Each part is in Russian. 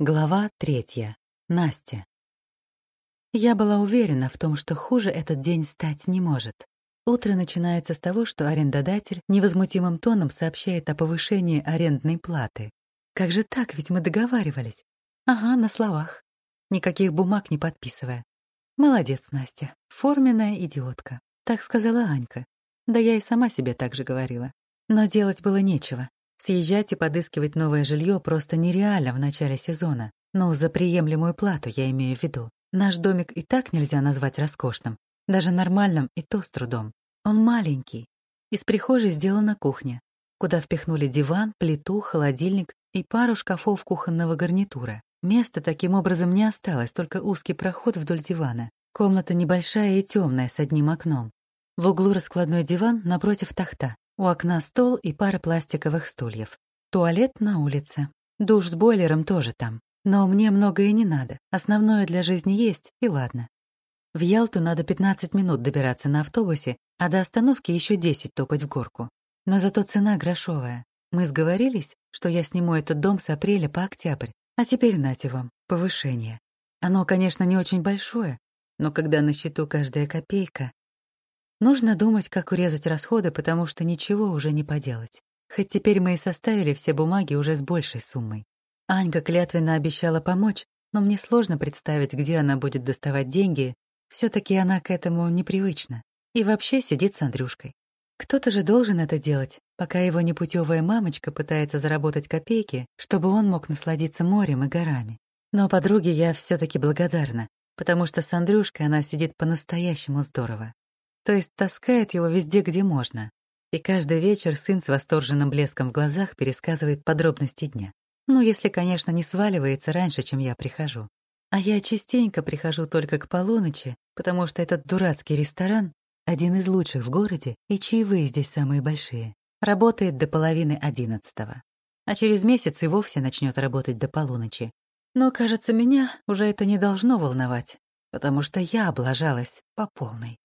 Глава третья. Настя. Я была уверена в том, что хуже этот день стать не может. Утро начинается с того, что арендодатель невозмутимым тоном сообщает о повышении арендной платы. Как же так, ведь мы договаривались. Ага, на словах. Никаких бумаг не подписывая. Молодец, Настя. Форменная идиотка. Так сказала Анька. Да я и сама себе так же говорила. Но делать было нечего. Съезжать и подыскивать новое жилье просто нереально в начале сезона. Но за приемлемую плату я имею в виду. Наш домик и так нельзя назвать роскошным. Даже нормальным и то с трудом. Он маленький. Из прихожей сделана кухня, куда впихнули диван, плиту, холодильник и пару шкафов кухонного гарнитура. Места таким образом не осталось, только узкий проход вдоль дивана. Комната небольшая и темная, с одним окном. В углу раскладной диван, напротив тахта. У окна стол и пара пластиковых стульев. Туалет на улице. Душ с бойлером тоже там. Но мне многое не надо. Основное для жизни есть, и ладно. В Ялту надо 15 минут добираться на автобусе, а до остановки еще 10 топать в горку. Но зато цена грошовая. Мы сговорились, что я сниму этот дом с апреля по октябрь. А теперь нате вам, повышение. Оно, конечно, не очень большое, но когда на счету каждая копейка, Нужно думать, как урезать расходы, потому что ничего уже не поделать. Хоть теперь мы и составили все бумаги уже с большей суммой. Анька клятвенно обещала помочь, но мне сложно представить, где она будет доставать деньги. все таки она к этому непривычна. И вообще сидит с Андрюшкой. Кто-то же должен это делать, пока его непутевая мамочка пытается заработать копейки, чтобы он мог насладиться морем и горами. Но подруге я все таки благодарна, потому что с Андрюшкой она сидит по-настоящему здорово то есть таскает его везде, где можно. И каждый вечер сын с восторженным блеском в глазах пересказывает подробности дня. Ну, если, конечно, не сваливается раньше, чем я прихожу. А я частенько прихожу только к полуночи, потому что этот дурацкий ресторан — один из лучших в городе, и чаевые здесь самые большие. Работает до половины одиннадцатого. А через месяц и вовсе начнет работать до полуночи. Но, кажется, меня уже это не должно волновать, потому что я облажалась по полной.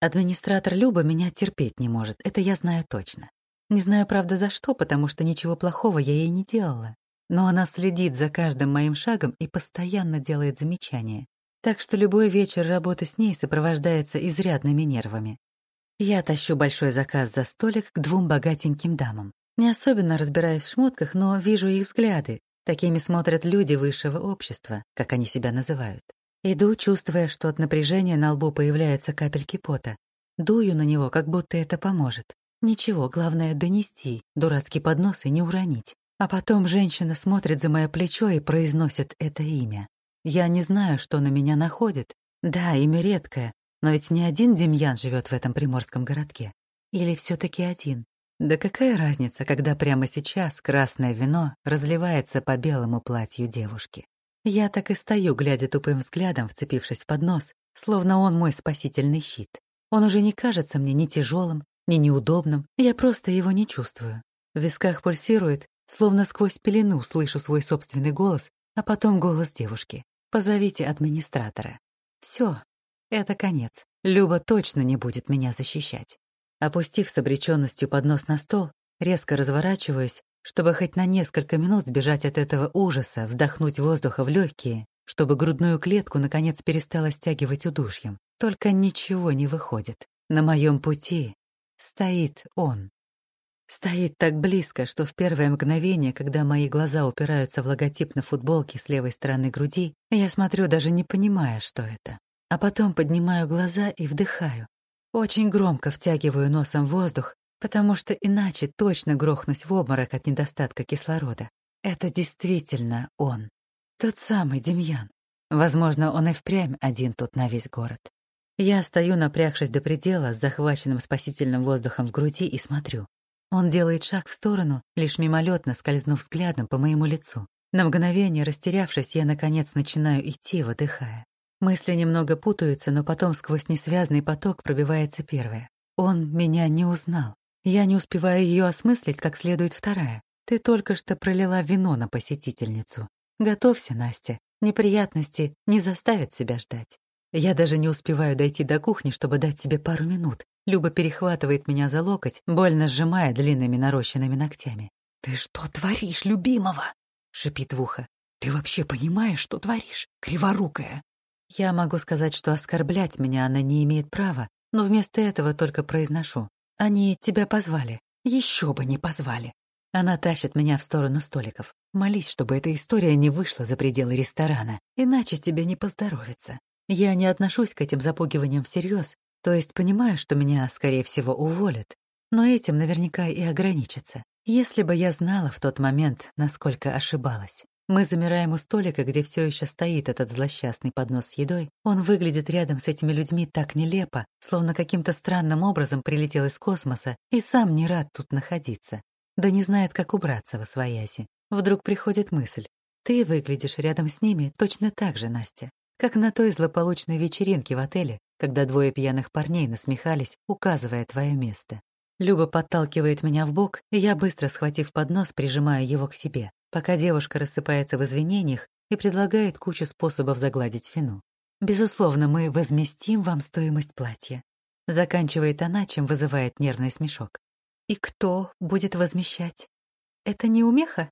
Администратор Люба меня терпеть не может, это я знаю точно. Не знаю, правда, за что, потому что ничего плохого я ей не делала. Но она следит за каждым моим шагом и постоянно делает замечания. Так что любой вечер работы с ней сопровождается изрядными нервами. Я тащу большой заказ за столик к двум богатеньким дамам. Не особенно разбираюсь в шмотках, но вижу их взгляды. Такими смотрят люди высшего общества, как они себя называют. Иду, чувствуя, что от напряжения на лбу появляются капельки пота. Дую на него, как будто это поможет. Ничего, главное — донести, дурацкий поднос и не уронить. А потом женщина смотрит за мое плечо и произносит это имя. Я не знаю, что на меня находит. Да, имя редкое, но ведь не один Демьян живет в этом приморском городке. Или все таки один? Да какая разница, когда прямо сейчас красное вино разливается по белому платью девушки? Я так и стою, глядя тупым взглядом, вцепившись в поднос, словно он мой спасительный щит. Он уже не кажется мне ни тяжелым, ни неудобным, я просто его не чувствую. В висках пульсирует, словно сквозь пелену слышу свой собственный голос, а потом голос девушки. «Позовите администратора». Все, это конец. Люба точно не будет меня защищать. Опустив с обреченностью поднос на стол, резко разворачиваюсь чтобы хоть на несколько минут сбежать от этого ужаса, вздохнуть воздуха в легкие, чтобы грудную клетку наконец перестала стягивать удушьем. Только ничего не выходит. На моем пути стоит он. Стоит так близко, что в первое мгновение, когда мои глаза упираются в логотип на футболке с левой стороны груди, я смотрю, даже не понимая, что это. А потом поднимаю глаза и вдыхаю. Очень громко втягиваю носом воздух, потому что иначе точно грохнусь в обморок от недостатка кислорода. Это действительно он. Тот самый Демьян. Возможно, он и впрямь один тут на весь город. Я стою, напрягшись до предела, с захваченным спасительным воздухом в груди и смотрю. Он делает шаг в сторону, лишь мимолетно скользнув взглядом по моему лицу. На мгновение, растерявшись, я, наконец, начинаю идти, выдыхая. Мысли немного путаются, но потом сквозь несвязный поток пробивается первое. Он меня не узнал. Я не успеваю ее осмыслить, как следует вторая. Ты только что пролила вино на посетительницу. Готовься, Настя. Неприятности не заставят себя ждать. Я даже не успеваю дойти до кухни, чтобы дать себе пару минут. Люба перехватывает меня за локоть, больно сжимая длинными нарощенными ногтями. «Ты что творишь, любимого?» — шипит в ухо. Ты вообще понимаешь, что творишь, криворукая?» Я могу сказать, что оскорблять меня она не имеет права, но вместо этого только произношу. Они тебя позвали. Еще бы не позвали. Она тащит меня в сторону столиков. Молись, чтобы эта история не вышла за пределы ресторана, иначе тебе не поздоровится. Я не отношусь к этим запугиваниям всерьез, то есть понимаю, что меня, скорее всего, уволят, но этим наверняка и ограничится. Если бы я знала в тот момент, насколько ошибалась. Мы замираем у столика, где все еще стоит этот злосчастный поднос с едой. Он выглядит рядом с этими людьми так нелепо, словно каким-то странным образом прилетел из космоса и сам не рад тут находиться. Да не знает, как убраться во свояси. Вдруг приходит мысль. Ты выглядишь рядом с ними точно так же, Настя, как на той злополучной вечеринке в отеле, когда двое пьяных парней насмехались, указывая твое место. Люба подталкивает меня в бок, и я, быстро схватив поднос, прижимаю его к себе пока девушка рассыпается в извинениях и предлагает кучу способов загладить вину. «Безусловно, мы возместим вам стоимость платья», — заканчивает она, чем вызывает нервный смешок. «И кто будет возмещать? Это не умеха?»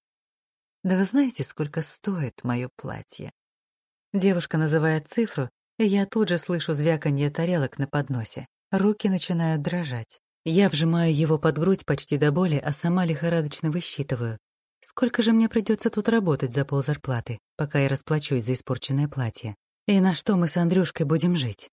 «Да вы знаете, сколько стоит мое платье?» Девушка называет цифру, и я тут же слышу звяканье тарелок на подносе. Руки начинают дрожать. Я вжимаю его под грудь почти до боли, а сама лихорадочно высчитываю. Сколько же мне придется тут работать за ползарплаты, пока я расплачусь за испорченное платье? И на что мы с Андрюшкой будем жить?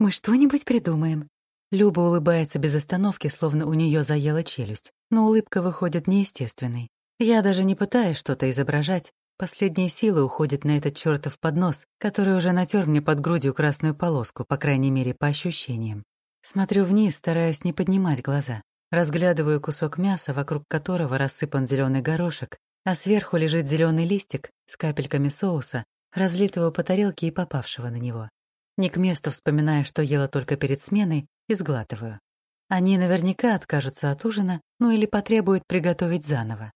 Мы что-нибудь придумаем. Люба улыбается без остановки, словно у нее заела челюсть, но улыбка выходит неестественной. Я даже не пытаюсь что-то изображать, последние силы уходят на этот чертов поднос, который уже натер мне под грудью красную полоску, по крайней мере, по ощущениям. Смотрю вниз, стараясь не поднимать глаза. Разглядываю кусок мяса, вокруг которого рассыпан зеленый горошек, а сверху лежит зеленый листик с капельками соуса, разлитого по тарелке и попавшего на него. Не к месту вспоминая, что ела только перед сменой, и сглатываю. Они наверняка откажутся от ужина, ну или потребуют приготовить заново.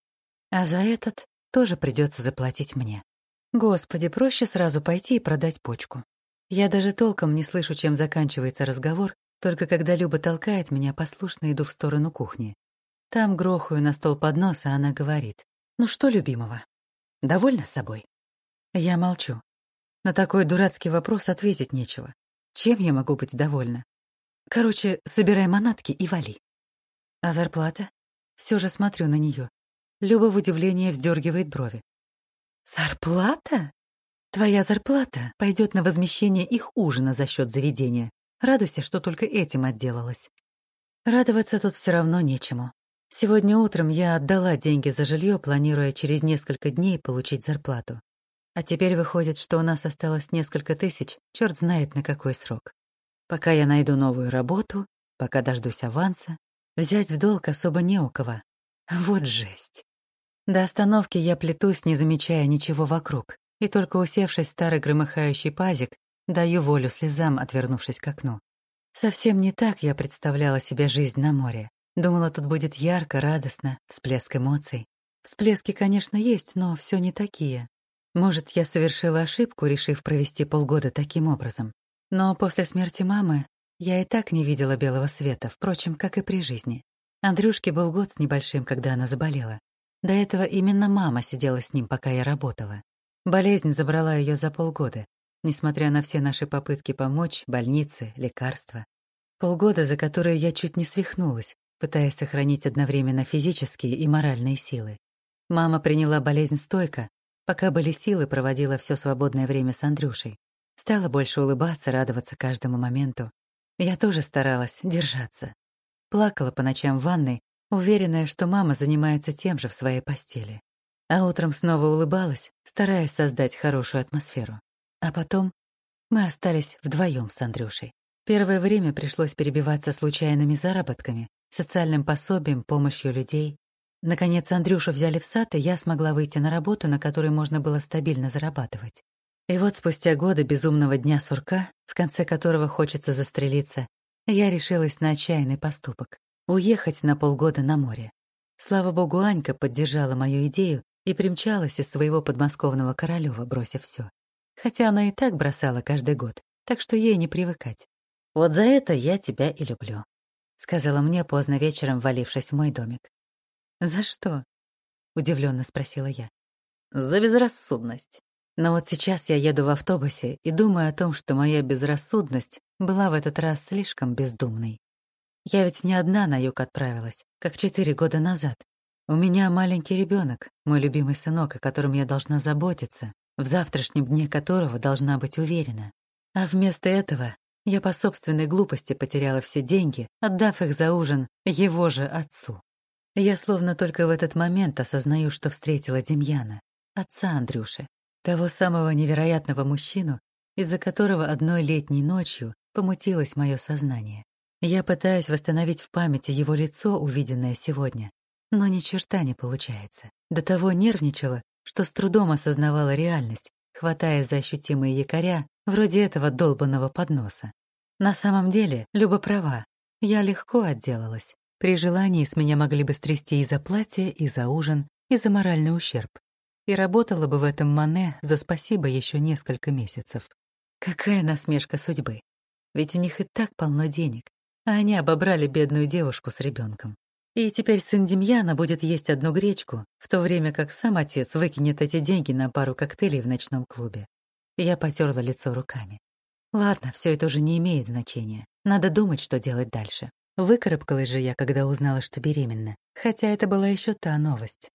А за этот тоже придется заплатить мне. Господи, проще сразу пойти и продать почку. Я даже толком не слышу, чем заканчивается разговор, только когда Люба толкает меня, послушно иду в сторону кухни. Там грохаю на стол поднос, а она говорит. «Ну что, любимого, довольна собой?» Я молчу. На такой дурацкий вопрос ответить нечего. Чем я могу быть довольна? Короче, собирай манатки и вали. А зарплата? Все же смотрю на нее. Люба в удивлении вздергивает брови. «Зарплата? Твоя зарплата пойдет на возмещение их ужина за счет заведения. Радуйся, что только этим отделалась. Радоваться тут все равно нечему. Сегодня утром я отдала деньги за жилье, планируя через несколько дней получить зарплату. А теперь выходит, что у нас осталось несколько тысяч, черт знает на какой срок. Пока я найду новую работу, пока дождусь аванса, взять в долг особо не у кого. Вот жесть. До остановки я плетусь, не замечая ничего вокруг, и только усевшись в старый громыхающий пазик, Даю волю слезам, отвернувшись к окну. Совсем не так я представляла себе жизнь на море. Думала, тут будет ярко, радостно, всплеск эмоций. Всплески, конечно, есть, но все не такие. Может, я совершила ошибку, решив провести полгода таким образом. Но после смерти мамы я и так не видела белого света, впрочем, как и при жизни. Андрюшке был год с небольшим, когда она заболела. До этого именно мама сидела с ним, пока я работала. Болезнь забрала ее за полгода, несмотря на все наши попытки помочь, больницы, лекарства. Полгода, за которые я чуть не свихнулась, пытаясь сохранить одновременно физические и моральные силы. Мама приняла болезнь стойко, пока были силы, проводила все свободное время с Андрюшей. Стала больше улыбаться, радоваться каждому моменту. Я тоже старалась держаться. Плакала по ночам в ванной, уверенная, что мама занимается тем же в своей постели. А утром снова улыбалась, стараясь создать хорошую атмосферу. А потом мы остались вдвоем с Андрюшей. Первое время пришлось перебиваться случайными заработками, социальным пособием, помощью людей. Наконец Андрюшу взяли в сад, и я смогла выйти на работу, на которой можно было стабильно зарабатывать. И вот спустя годы безумного дня сурка, в конце которого хочется застрелиться, я решилась на отчаянный поступок — уехать на полгода на море. Слава богу, Анька поддержала мою идею и примчалась из своего подмосковного Королёва, бросив все хотя она и так бросала каждый год, так что ей не привыкать. «Вот за это я тебя и люблю», — сказала мне поздно вечером, валившись в мой домик. «За что?» — удивленно спросила я. За безрассудность. Но вот сейчас я еду в автобусе и думаю о том, что моя безрассудность была в этот раз слишком бездумной. Я ведь не одна на юг отправилась, как четыре года назад. У меня маленький ребенок, мой любимый сынок, о котором я должна заботиться, в завтрашнем дне которого должна быть уверена. А вместо этого я по собственной глупости потеряла все деньги, отдав их за ужин его же отцу. Я словно только в этот момент осознаю, что встретила Демьяна, отца Андрюши, того самого невероятного мужчину, из-за которого одной летней ночью помутилось мое сознание. Я пытаюсь восстановить в памяти его лицо, увиденное сегодня, но ни черта не получается. До того нервничала, что с трудом осознавала реальность, хватая за ощутимые якоря, вроде этого долбанного подноса. На самом деле, Люба права, я легко отделалась. При желании с меня могли бы стрясти и за платье, и за ужин, и за моральный ущерб. И работала бы в этом Мане за спасибо еще несколько месяцев. Какая насмешка судьбы. Ведь у них и так полно денег, а они обобрали бедную девушку с ребенком. И теперь сын Демьяна будет есть одну гречку, в то время как сам отец выкинет эти деньги на пару коктейлей в ночном клубе. Я потерла лицо руками. Ладно, все это уже не имеет значения. Надо думать, что делать дальше. Выкарабкалась же я, когда узнала, что беременна. Хотя это была еще та новость.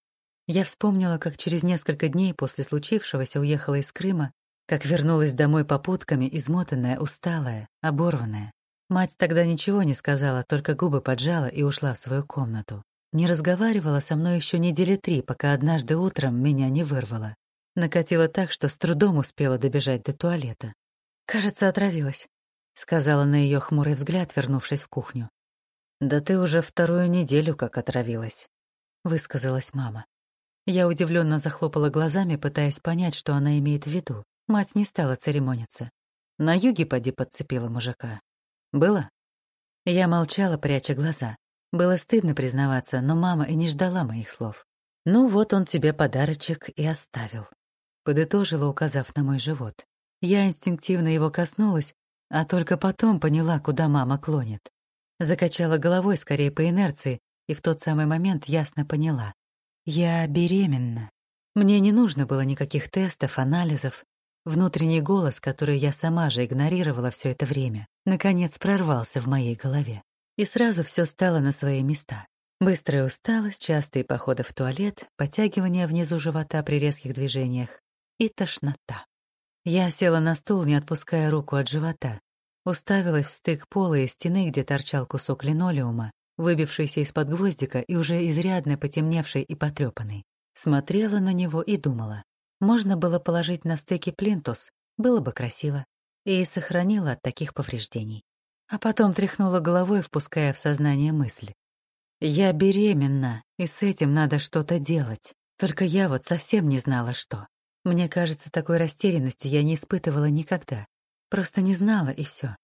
Я вспомнила, как через несколько дней после случившегося уехала из Крыма, как вернулась домой попутками, измотанная, усталая, оборванная. Мать тогда ничего не сказала, только губы поджала и ушла в свою комнату. Не разговаривала со мной еще недели три, пока однажды утром меня не вырвало. Накатило так, что с трудом успела добежать до туалета. «Кажется, отравилась», — сказала на ее хмурый взгляд, вернувшись в кухню. «Да ты уже вторую неделю как отравилась», — высказалась мама. Я удивленно захлопала глазами, пытаясь понять, что она имеет в виду. Мать не стала церемониться. На юге поди подцепила мужика. Было? Я молчала, пряча глаза. Было стыдно признаваться, но мама и не ждала моих слов. «Ну вот он тебе подарочек и оставил», — подытожила, указав на мой живот. Я инстинктивно его коснулась, а только потом поняла, куда мама клонит. Закачала головой скорее по инерции, и в тот самый момент ясно поняла. Я беременна. Мне не нужно было никаких тестов, анализов. Внутренний голос, который я сама же игнорировала все это время, наконец прорвался в моей голове. И сразу все стало на свои места. Быстрая усталость, частые походы в туалет, подтягивание внизу живота при резких движениях и тошнота. Я села на стул, не отпуская руку от живота, уставилась в стык пола и стены, где торчал кусок линолеума, выбившийся из-под гвоздика и уже изрядно потемневший и потрепанный. Смотрела на него и думала. Можно было положить на стыке плинтус, было бы красиво, и сохранила от таких повреждений. А потом тряхнула головой, впуская в сознание мысль. «Я беременна, и с этим надо что-то делать. Только я вот совсем не знала, что. Мне кажется, такой растерянности я не испытывала никогда. Просто не знала, и все.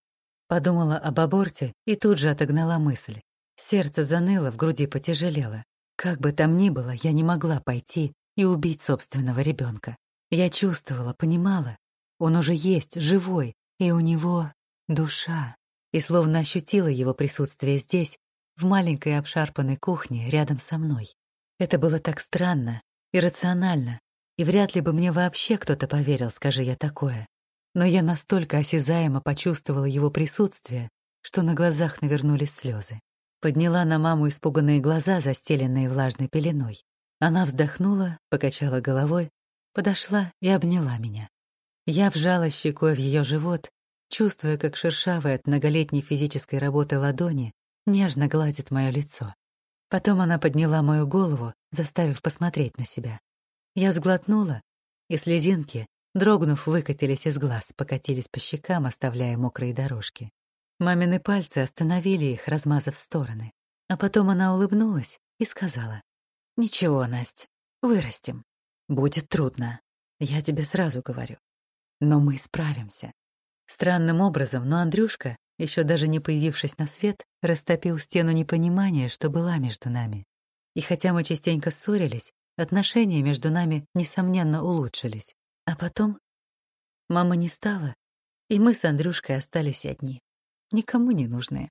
Подумала об аборте и тут же отогнала мысль. Сердце заныло, в груди потяжелело. Как бы там ни было, я не могла пойти и убить собственного ребенка. Я чувствовала, понимала. Он уже есть, живой, и у него душа. И словно ощутила его присутствие здесь, в маленькой обшарпанной кухне рядом со мной. Это было так странно, иррационально, и вряд ли бы мне вообще кто-то поверил, скажи я такое. Но я настолько осязаемо почувствовала его присутствие, что на глазах навернулись слезы. Подняла на маму испуганные глаза, застеленные влажной пеленой. Она вздохнула, покачала головой, подошла и обняла меня. Я вжала щекой в ее живот, чувствуя, как шершавые от многолетней физической работы ладони нежно гладит мое лицо. Потом она подняла мою голову, заставив посмотреть на себя. Я сглотнула, и слезинки, дрогнув, выкатились из глаз, покатились по щекам, оставляя мокрые дорожки. Мамины пальцы остановили их, размазав стороны. А потом она улыбнулась и сказала, «Ничего, Насть, вырастем. Будет трудно, я тебе сразу говорю. Но мы справимся». Странным образом, но Андрюшка, еще даже не появившись на свет, растопил стену непонимания, что была между нами. И хотя мы частенько ссорились, отношения между нами, несомненно, улучшились. А потом мама не стала, и мы с Андрюшкой остались одни, никому не нужные.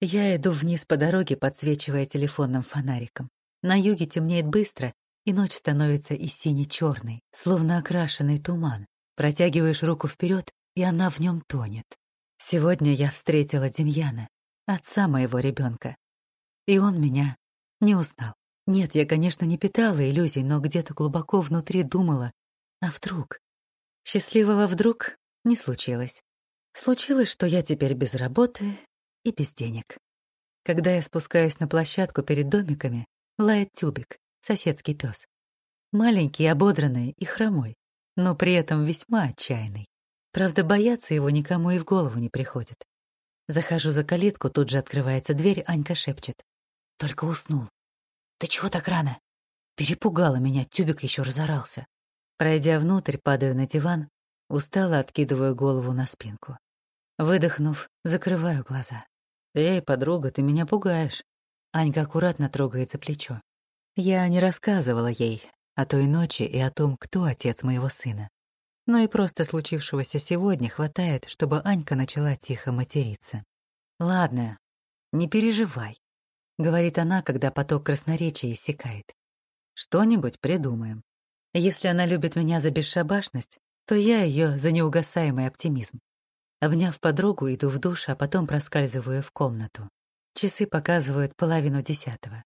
Я иду вниз по дороге, подсвечивая телефонным фонариком. На юге темнеет быстро, и ночь становится и сине-черной, словно окрашенный туман. Протягиваешь руку вперед, и она в нем тонет. Сегодня я встретила Демьяна, отца моего ребенка, и он меня не узнал. Нет, я, конечно, не питала иллюзий, но где-то глубоко внутри думала, а вдруг? Счастливого вдруг не случилось. Случилось, что я теперь без работы и без денег. Когда я спускаюсь на площадку перед домиками, лает тюбик, соседский пес. Маленький, ободранный и хромой, но при этом весьма отчаянный. Правда, бояться его никому и в голову не приходит. Захожу за калитку, тут же открывается дверь, Анька шепчет. Только уснул. «Ты чего так рано?» Перепугала меня, тюбик еще разорался. Пройдя внутрь, падаю на диван, устало откидываю голову на спинку. Выдохнув, закрываю глаза. «Эй, подруга, ты меня пугаешь». Анька аккуратно трогает за плечо. Я не рассказывала ей о той ночи и о том, кто отец моего сына. Но и просто случившегося сегодня хватает, чтобы Анька начала тихо материться. «Ладно, не переживай», — говорит она, когда поток красноречия иссякает. «Что-нибудь придумаем. Если она любит меня за бесшабашность, то я ее за неугасаемый оптимизм. Обняв подругу, иду в душ, а потом проскальзываю в комнату. Часы показывают половину десятого.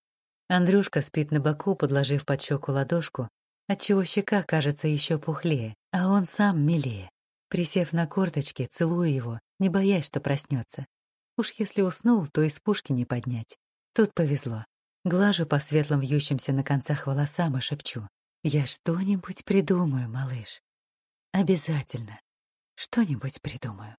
Андрюшка спит на боку, подложив под щеку ладошку, отчего щека кажется еще пухлее, а он сам милее. Присев на корточки, целую его, не боясь, что проснется. Уж если уснул, то из пушки не поднять. Тут повезло. Глажу по светлым вьющимся на концах волосам и шепчу. «Я что-нибудь придумаю, малыш. Обязательно что-нибудь придумаю».